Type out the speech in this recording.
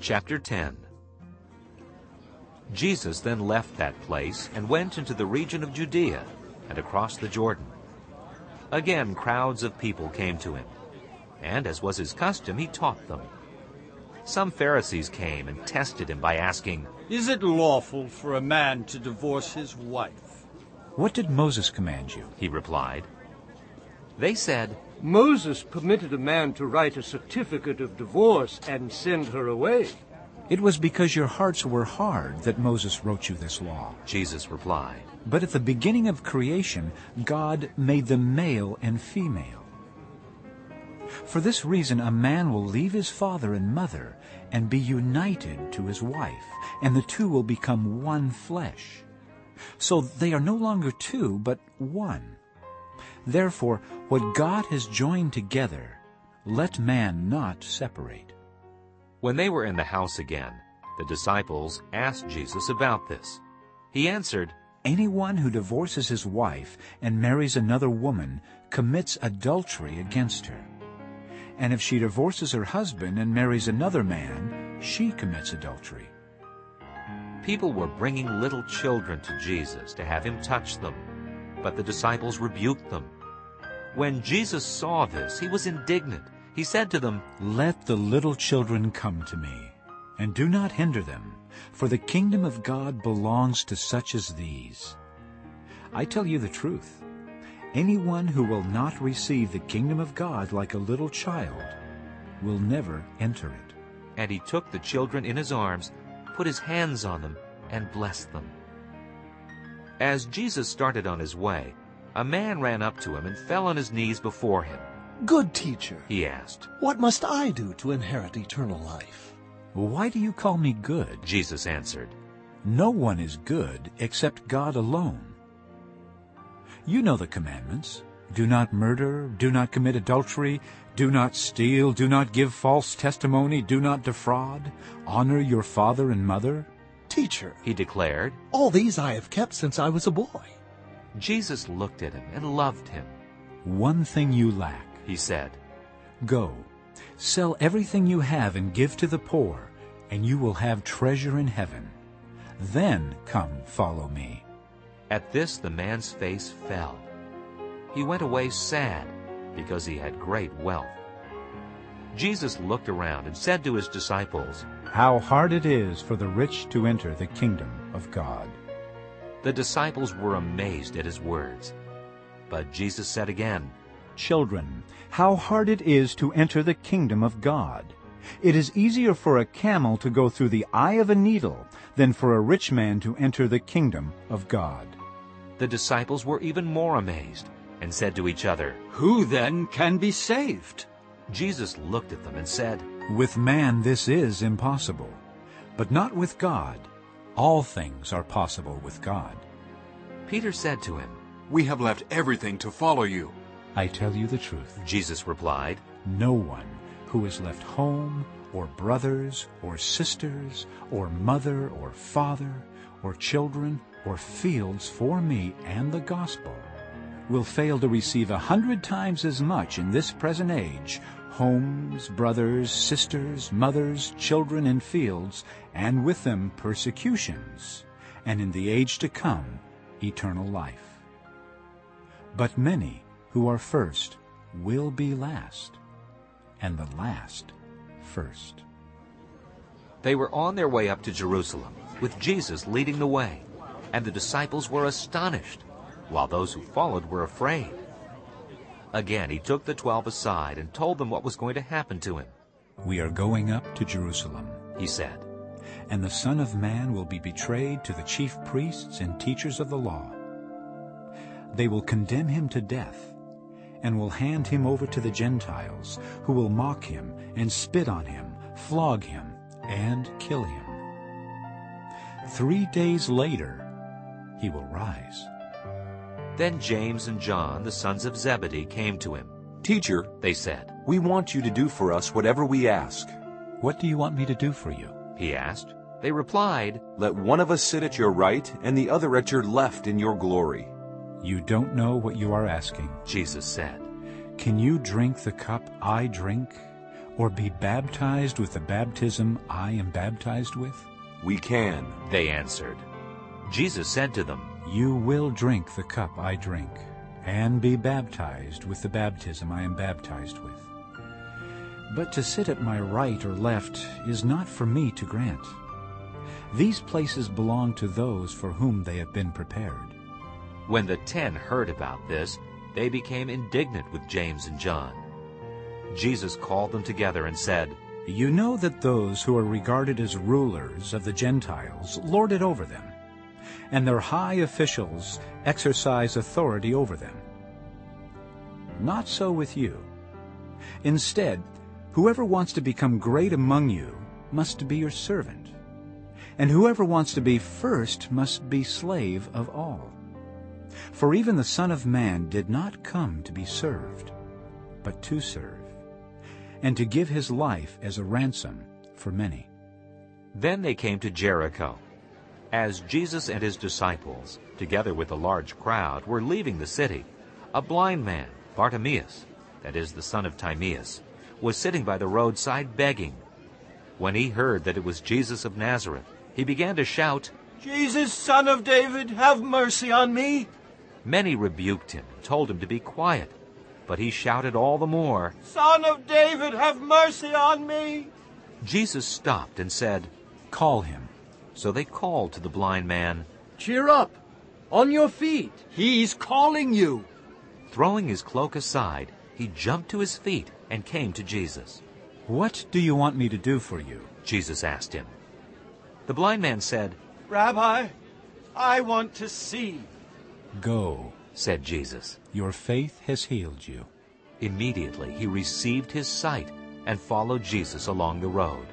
Chapter 10 Jesus then left that place and went into the region of Judea and across the Jordan. Again crowds of people came to him, and as was his custom, he taught them. Some Pharisees came and tested him by asking, Is it lawful for a man to divorce his wife? What did Moses command you? He replied. They said, Moses permitted a man to write a certificate of divorce and send her away. It was because your hearts were hard that Moses wrote you this law. Jesus replied, But at the beginning of creation, God made them male and female. For this reason a man will leave his father and mother and be united to his wife, and the two will become one flesh. So they are no longer two, but one. Therefore, what God has joined together, let man not separate. When they were in the house again, the disciples asked Jesus about this. He answered, Anyone who divorces his wife and marries another woman commits adultery against her. And if she divorces her husband and marries another man, she commits adultery. People were bringing little children to Jesus to have him touch them, but the disciples rebuked them. When Jesus saw this, he was indignant. He said to them, Let the little children come to me, and do not hinder them, for the kingdom of God belongs to such as these. I tell you the truth. Anyone who will not receive the kingdom of God like a little child will never enter it. And he took the children in his arms, put his hands on them, and blessed them. As Jesus started on his way, a man ran up to him and fell on his knees before him. Good teacher, He asked. what must I do to inherit eternal life? Why do you call me good? Jesus answered, No one is good except God alone. You know the commandments. Do not murder, do not commit adultery, do not steal, do not give false testimony, do not defraud, honor your father and mother. Teacher, He declared. all these I have kept since I was a boy. Jesus looked at him and loved him. One thing you lack. He said, Go, sell everything you have and give to the poor, and you will have treasure in heaven. Then come follow me. At this the man's face fell. He went away sad because he had great wealth. Jesus looked around and said to his disciples, How hard it is for the rich to enter the kingdom of God. The disciples were amazed at his words. But Jesus said again, Children, how hard it is to enter the kingdom of God. It is easier for a camel to go through the eye of a needle than for a rich man to enter the kingdom of God. The disciples were even more amazed and said to each other, Who then can be saved? Jesus looked at them and said, With man this is impossible, but not with God. All things are possible with God. Peter said to him, We have left everything to follow you. I tell you the truth. Jesus replied, No one who has left home, or brothers, or sisters, or mother, or father, or children, or fields for me and the gospel will fail to receive a hundred times as much in this present age, homes, brothers, sisters, mothers, children, and fields, and with them persecutions, and in the age to come eternal life. But many who are first will be last, and the last first. They were on their way up to Jerusalem, with Jesus leading the way, and the disciples were astonished, while those who followed were afraid. Again he took the twelve aside and told them what was going to happen to him. We are going up to Jerusalem, He said, and the Son of Man will be betrayed to the chief priests and teachers of the law. They will condemn him to death, and will hand him over to the Gentiles, who will mock him and spit on him, flog him, and kill him. Three days later he will rise. Then James and John, the sons of Zebedee, came to him. Teacher, They said, we want you to do for us whatever we ask. What do you want me to do for you? He asked. They replied, Let one of us sit at your right and the other at your left in your glory. You don't know what you are asking. Jesus said, Can you drink the cup I drink, or be baptized with the baptism I am baptized with? We can. They answered. Jesus said to them, You will drink the cup I drink, and be baptized with the baptism I am baptized with. But to sit at my right or left is not for me to grant. These places belong to those for whom they have been prepared. When the ten heard about this, they became indignant with James and John. Jesus called them together and said, You know that those who are regarded as rulers of the Gentiles lord it over them, and their high officials exercise authority over them. Not so with you. Instead, whoever wants to become great among you must be your servant, and whoever wants to be first must be slave of all. For even the Son of Man did not come to be served, but to serve, and to give his life as a ransom for many. Then they came to Jericho. As Jesus and his disciples, together with a large crowd, were leaving the city, a blind man, Bartimaeus, that is the son of Timaeus, was sitting by the roadside begging. When he heard that it was Jesus of Nazareth, he began to shout, Jesus, son of David, have mercy on me. Many rebuked him and told him to be quiet, but he shouted all the more. Son of David, have mercy on me. Jesus stopped and said, Call him. So they called to the blind man. Cheer up! On your feet! He's calling you. Throwing his cloak aside, he jumped to his feet and came to Jesus. What do you want me to do for you? Jesus asked him. The blind man said, Rabbi, I want to see. Go, said Jesus. your faith has healed you. Immediately he received his sight and followed Jesus along the road.